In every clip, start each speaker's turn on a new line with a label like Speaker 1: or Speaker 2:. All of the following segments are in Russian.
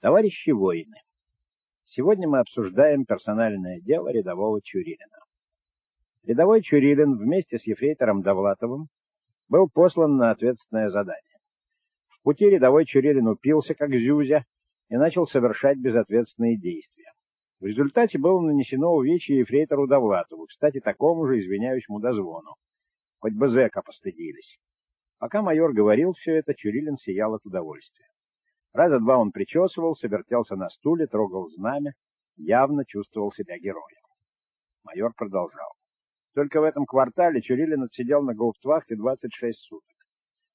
Speaker 1: Товарищи воины, сегодня мы обсуждаем персональное дело рядового Чурилина. Рядовой Чурилин вместе с ефрейтором Довлатовым был послан на ответственное задание. В пути рядовой Чурилин упился, как зюзя, и начал совершать безответственные действия. В результате было нанесено увечье ефрейтору Довлатову, кстати, такому же извиняющему дозвону. Хоть бы зэка постыдились. Пока майор говорил все это, Чурилин сиял от удовольствия. Раза два он причесывался, вертелся на стуле, трогал знамя, явно чувствовал себя героем. Майор продолжал. Только в этом квартале Чурилин отсидел на гауптвахте 26 суток.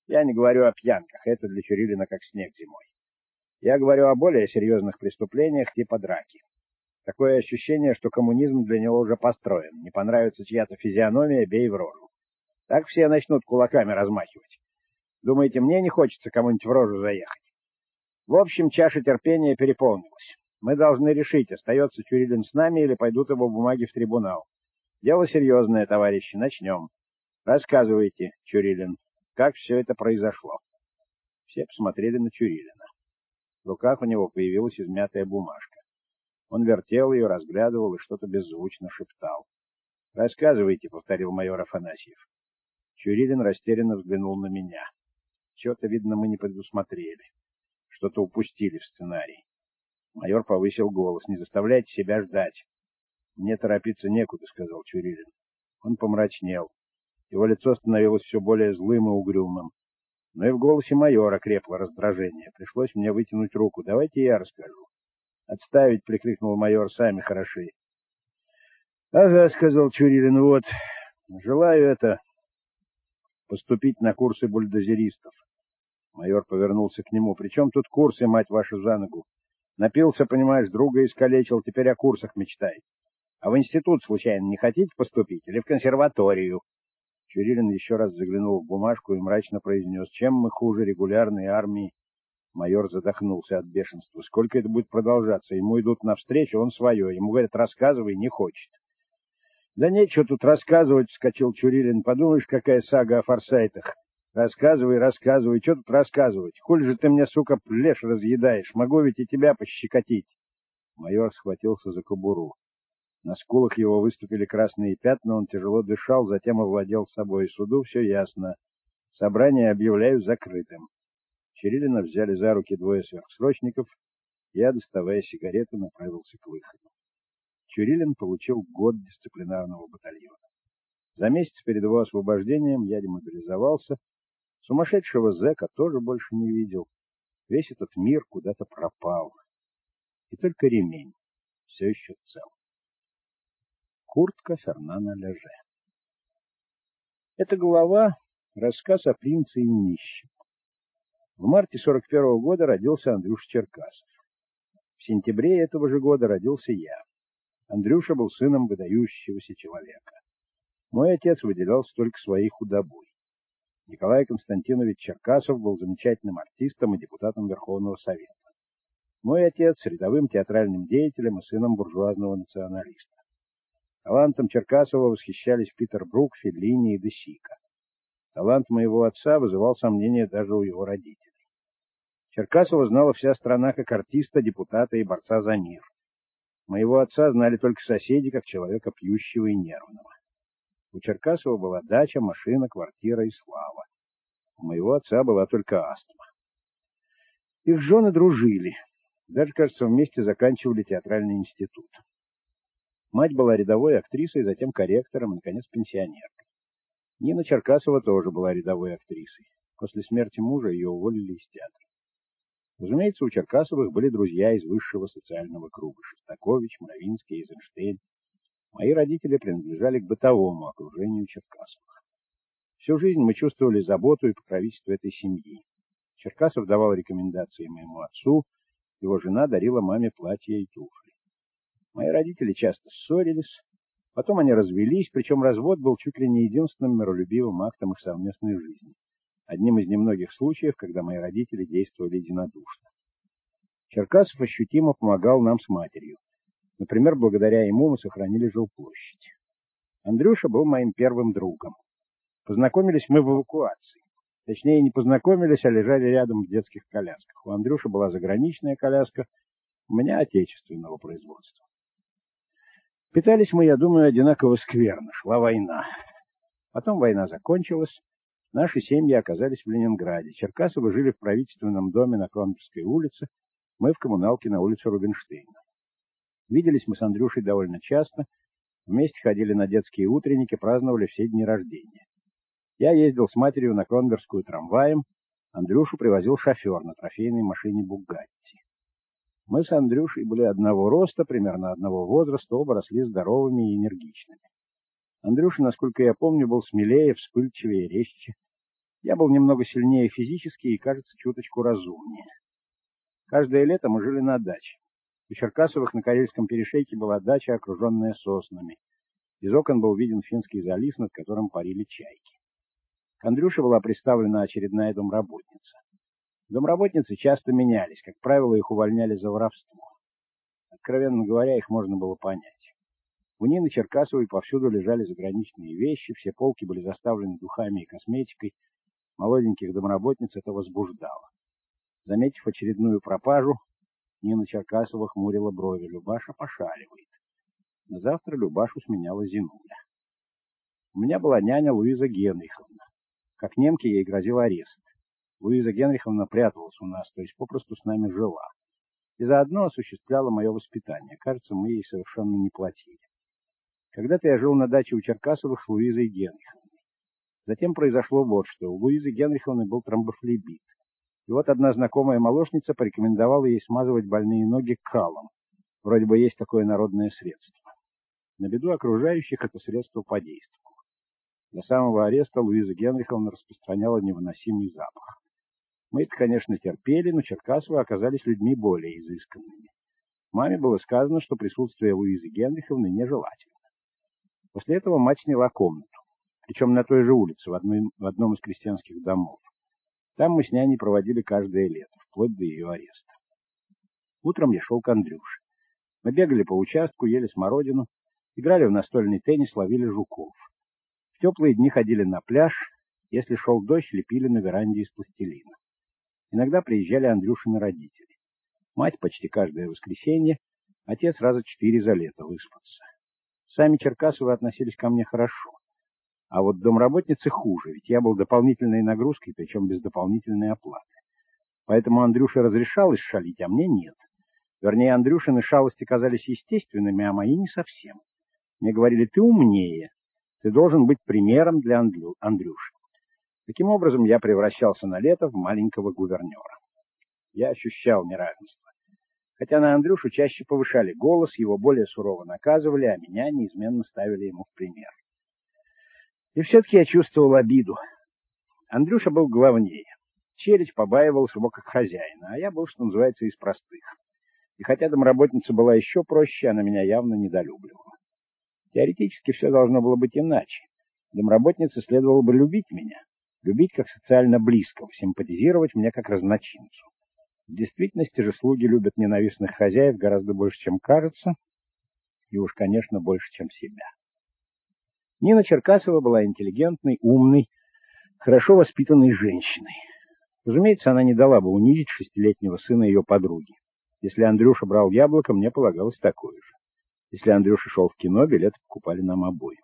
Speaker 1: Я не говорю о пьянках, это для Чурилина как снег зимой. Я говорю о более серьезных преступлениях типа драки. Такое ощущение, что коммунизм для него уже построен. Не понравится чья-то физиономия, бей в рожу. Так все начнут кулаками размахивать. Думаете, мне не хочется кому-нибудь в рожу заехать? В общем, чаша терпения переполнилась. Мы должны решить, остается Чурилин с нами или пойдут его бумаги в трибунал. Дело серьезное, товарищи, начнем. Рассказывайте, Чурилин, как все это произошло. Все посмотрели на Чурилина. В руках у него появилась измятая бумажка. Он вертел ее, разглядывал и что-то беззвучно шептал. «Рассказывайте», — повторил майор Афанасьев. Чурилин растерянно взглянул на меня. Чего-то, видно, мы не предусмотрели что-то упустили в сценарии. Майор повысил голос. «Не заставляйте себя ждать». «Мне торопиться некуда», — сказал Чурилин. Он помрачнел. Его лицо становилось все более злым и угрюмым. Но и в голосе майора крепло раздражение. Пришлось мне вытянуть руку. «Давайте я расскажу». «Отставить!» — прикрикнул майор. «Сами хороши». «Ага», — сказал Чурилин. «Вот, желаю это поступить на курсы бульдозеристов. Майор повернулся к нему. «При чем тут курсы, мать вашу, за ногу? Напился, понимаешь, друга искалечил, теперь о курсах мечтай. А в институт, случайно, не хотите поступить? Или в консерваторию?» Чурилин еще раз заглянул в бумажку и мрачно произнес, «Чем мы хуже регулярной армии?» Майор задохнулся от бешенства. «Сколько это будет продолжаться? Ему идут навстречу, он свое. Ему говорят, рассказывай, не хочет». «Да нечего тут рассказывать», — вскочил Чурилин. «Подумаешь, какая сага о форсайтах. Рассказывай, рассказывай, что тут рассказывать? Коль же ты мне, сука, плешь разъедаешь? Могу ведь и тебя пощекотить. Майор схватился за кобуру. На скулах его выступили красные пятна, он тяжело дышал, затем овладел собой. Суду все ясно. Собрание объявляю закрытым. Черилина взяли за руки двое сверхсрочников. Я, доставая сигареты, направился к выходу. Чурилин получил год дисциплинарного батальона. За месяц перед его освобождением я демобилизовался, Сумасшедшего зэка тоже больше не видел. Весь этот мир куда-то пропал. И только ремень все еще цел. Куртка Фернана Леже. Эта глава — рассказ о принце и нищем. В марте 41 -го года родился Андрюш Черкасов. В сентябре этого же года родился я. Андрюша был сыном выдающегося человека. Мой отец выделялся только своей худобой. Николай Константинович Черкасов был замечательным артистом и депутатом Верховного Совета. Мой отец — рядовым театральным деятелем и сыном буржуазного националиста. Талантом Черкасова восхищались Питер Брук, Феллини и Десика. Талант моего отца вызывал сомнения даже у его родителей. Черкасова знала вся страна как артиста, депутата и борца за мир. Моего отца знали только соседи, как человека пьющего и нервного. У Черкасова была дача, машина, квартира и слава. У моего отца была только астма. Их жены дружили. Даже, кажется, вместе заканчивали театральный институт. Мать была рядовой актрисой, затем корректором и, наконец, пенсионеркой. Нина Черкасова тоже была рядовой актрисой. После смерти мужа ее уволили из театра. Разумеется, у Черкасовых были друзья из высшего социального круга. Шостакович, Мравинский, Эйзенштейн. Мои родители принадлежали к бытовому окружению Черкасовых. Всю жизнь мы чувствовали заботу и покровительство этой семьи. Черкасов давал рекомендации моему отцу, его жена дарила маме платья и туфли. Мои родители часто ссорились, потом они развелись, причем развод был чуть ли не единственным миролюбивым актом их совместной жизни. Одним из немногих случаев, когда мои родители действовали единодушно. Черкасов ощутимо помогал нам с матерью. Например, благодаря ему мы сохранили жилплощадь. Андрюша был моим первым другом. Познакомились мы в эвакуации. Точнее, не познакомились, а лежали рядом в детских колясках. У Андрюши была заграничная коляска, у меня отечественного производства. Питались мы, я думаю, одинаково скверно. Шла война. Потом война закончилась. Наши семьи оказались в Ленинграде. Черкасовы жили в правительственном доме на Кромповской улице, мы в коммуналке на улице Рубинштейна. Виделись мы с Андрюшей довольно часто. Вместе ходили на детские утренники, праздновали все дни рождения. Я ездил с матерью на Кронбергскую трамваем, Андрюшу привозил шофер на трофейной машине «Бугатти». Мы с Андрюшей были одного роста, примерно одного возраста, оба росли здоровыми и энергичными. Андрюша, насколько я помню, был смелее, вспыльчивее, резче. Я был немного сильнее физически и, кажется, чуточку разумнее. Каждое лето мы жили на даче. У Черкасовых на Карельском перешейке была дача, окруженная соснами. Из окон был виден Финский залив, над которым парили чайки. К Андрюше была представлена очередная домработница. Домработницы часто менялись, как правило, их увольняли за воровство. Откровенно говоря, их можно было понять. У Нины Черкасовой повсюду лежали заграничные вещи, все полки были заставлены духами и косметикой. Молоденьких домработниц это возбуждало. Заметив очередную пропажу, Нина Черкасова хмурила брови. Любаша пошаливает. На завтра Любашу сменяла Зинуля. У меня была няня Луиза Генриховна. Как немке ей грозил арест. Луиза Генриховна пряталась у нас, то есть попросту с нами жила. И заодно осуществляла мое воспитание. Кажется, мы ей совершенно не платили. Когда-то я жил на даче у Черкасовых с Луизой Генриховной. Затем произошло вот что. У Луизы Генриховны был тромбофлебит. И вот одна знакомая молочница порекомендовала ей смазывать больные ноги калом. Вроде бы есть такое народное средство. На беду окружающих это средство подействовало. До самого ареста Луиза Генриховна распространяла невыносимый запах. Мы это, конечно, терпели, но Черкасовы оказались людьми более изысканными. Маме было сказано, что присутствие Луизы Генриховны нежелательно. После этого мать сняла комнату, причем на той же улице, в, одной, в одном из крестьянских домов. Там мы с няней проводили каждое лето, вплоть до ее ареста. Утром я шел к Андрюше. Мы бегали по участку, ели смородину, играли в настольный теннис, ловили жуков теплые дни ходили на пляж, если шел дождь, лепили на веранде из пластилина. Иногда приезжали Андрюшины родители. Мать почти каждое воскресенье, отец раза четыре за лето выспаться. Сами Черкасовы относились ко мне хорошо. А вот домработницы хуже, ведь я был дополнительной нагрузкой, причем без дополнительной оплаты. Поэтому Андрюше разрешалось шалить, а мне нет. Вернее, Андрюшины шалости казались естественными, а мои не совсем. Мне говорили, ты умнее, ты должен быть примером для Андрю, Андрюши. Таким образом, я превращался на лето в маленького гувернера. Я ощущал неравенство. Хотя на Андрюшу чаще повышали голос, его более сурово наказывали, а меня неизменно ставили ему в пример. И все-таки я чувствовал обиду. Андрюша был главнее. Челядь побаивался его как хозяина, а я был, что называется, из простых. И хотя домработница была еще проще, она меня явно недолюбливала. Теоретически все должно было быть иначе. Домработнице следовало бы любить меня, любить как социально близкого, симпатизировать мне как разночинцу. В действительности же слуги любят ненавистных хозяев гораздо больше, чем кажется, и уж, конечно, больше, чем себя. Нина Черкасова была интеллигентной, умной, хорошо воспитанной женщиной. Разумеется, она не дала бы унизить шестилетнего сына ее подруги. Если Андрюша брал яблоко, мне полагалось такое же. Если Андрюша шел в кино, билеты покупали нам обоим.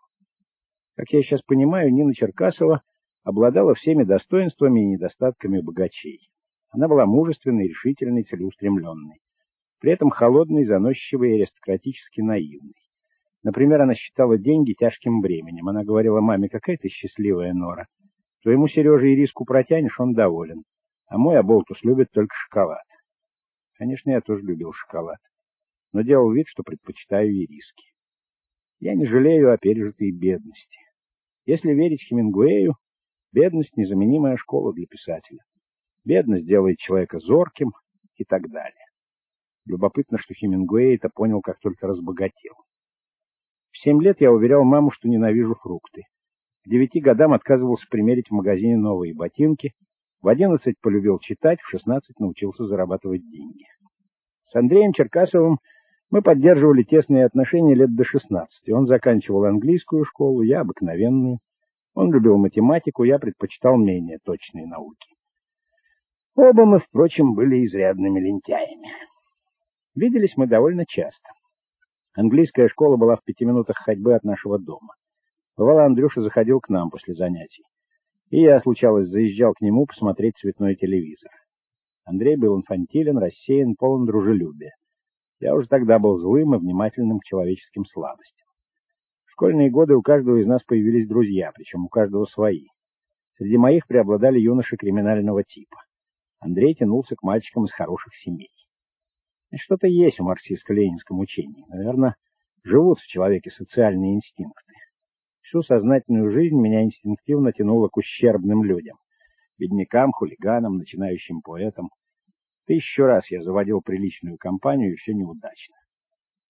Speaker 1: Как я сейчас понимаю, Нина Черкасова обладала всеми достоинствами и недостатками богачей. Она была мужественной, решительной, целеустремленной. При этом холодной, заносчивой и аристократически наивной. Например, она считала деньги тяжким бременем. Она говорила маме, какая ты счастливая, Нора. Твоему Сереже и риску протянешь, он доволен. А мой оболтус любит только шоколад. Конечно, я тоже любил шоколад но делал вид, что предпочитаю ириски. Я не жалею о пережитой бедности. Если верить Хемингуэю, бедность — незаменимая школа для писателя. Бедность делает человека зорким и так далее. Любопытно, что Хемингуэй это понял, как только разбогател. В семь лет я уверял маму, что ненавижу фрукты. К девяти годам отказывался примерить в магазине новые ботинки. В одиннадцать полюбил читать, в шестнадцать научился зарабатывать деньги. С Андреем Черкасовым мы поддерживали тесные отношения лет до 16. Он заканчивал английскую школу, я обыкновенную. Он любил математику, я предпочитал менее точные науки. Оба мы, впрочем, были изрядными лентяями. Виделись мы довольно часто. Английская школа была в пяти минутах ходьбы от нашего дома. Бывало, Андрюша заходил к нам после занятий. И я, случалось, заезжал к нему посмотреть цветной телевизор. Андрей был инфантилен, рассеян, полон дружелюбия. Я уже тогда был злым и внимательным к человеческим слабостям. В школьные годы у каждого из нас появились друзья, причем у каждого свои. Среди моих преобладали юноши криминального типа. Андрей тянулся к мальчикам из хороших семей. Что-то есть в марксистско-ленинском учении. Наверное, живут в человеке социальные инстинкты. Всю сознательную жизнь меня инстинктивно тянуло к ущербным людям. Беднякам, хулиганам, начинающим поэтам. Тысячу раз я заводил приличную компанию, и все неудачно.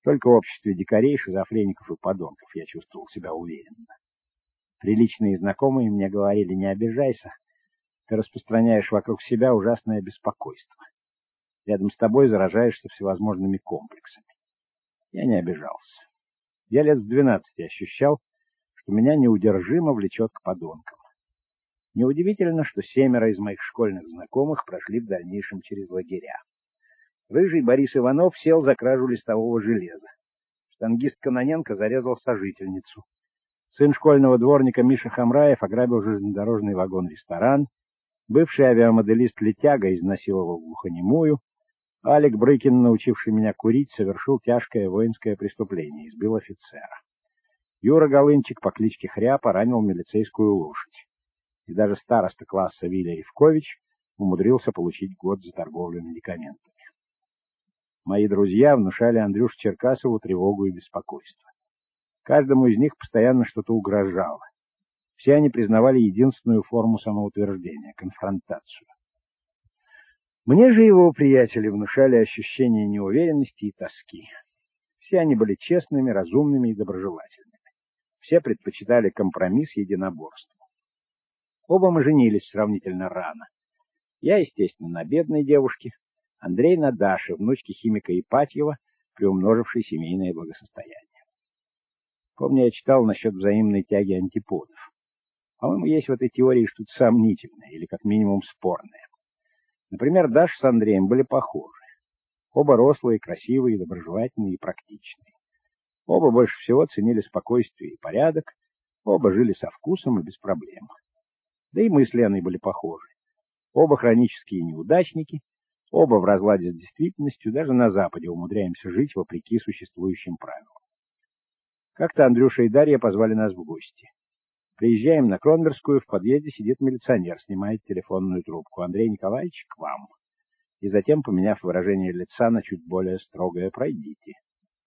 Speaker 1: Только в обществе дикарей, шизофреников и подонков я чувствовал себя уверенно. Приличные знакомые мне говорили, не обижайся, ты распространяешь вокруг себя ужасное беспокойство. Рядом с тобой заражаешься всевозможными комплексами. Я не обижался. Я лет с двенадцати ощущал, что меня неудержимо влечет к подонкам. Неудивительно, что семеро из моих школьных знакомых прошли в дальнейшем через лагеря. Рыжий Борис Иванов сел за кражу листового железа. Штангист Каноненко зарезал сожительницу. Сын школьного дворника Миша Хамраев ограбил железнодорожный вагон-ресторан. Бывший авиамоделист Летяга изнасиловал глухонемую. Алик Брыкин, научивший меня курить, совершил тяжкое воинское преступление, избил офицера. Юра Голынчик по кличке Хряпа ранил милицейскую лошадь. И даже староста класса Виля Ревкович умудрился получить год за торговлю медикаментами. Мои друзья внушали Андрюше Черкасову тревогу и беспокойство. Каждому из них постоянно что-то угрожало. Все они признавали единственную форму самоутверждения — конфронтацию. Мне же его приятели внушали ощущение неуверенности и тоски. Все они были честными, разумными и доброжелательными. Все предпочитали компромисс единоборству. Оба мы женились сравнительно рано. Я, естественно, на бедной девушке, Андрей на Даше, внучке химика Ипатьева, приумножившей семейное благосостояние. Помню, я читал насчет взаимной тяги антиподов. По-моему, есть в этой теории что-то сомнительное или как минимум спорное. Например, Даша с Андреем были похожи. Оба рослые, красивые, доброжелательные и практичные. Оба больше всего ценили спокойствие и порядок, оба жили со вкусом и без проблем. Да и мы с Леной были похожи. Оба хронические неудачники, оба в разладе с действительностью, даже на Западе умудряемся жить вопреки существующим правилам. Как-то Андрюша и Дарья позвали нас в гости. Приезжаем на Кронверскую, в подъезде сидит милиционер, снимает телефонную трубку. Андрей Николаевич, к вам. И затем, поменяв выражение лица на чуть более строгое, пройдите.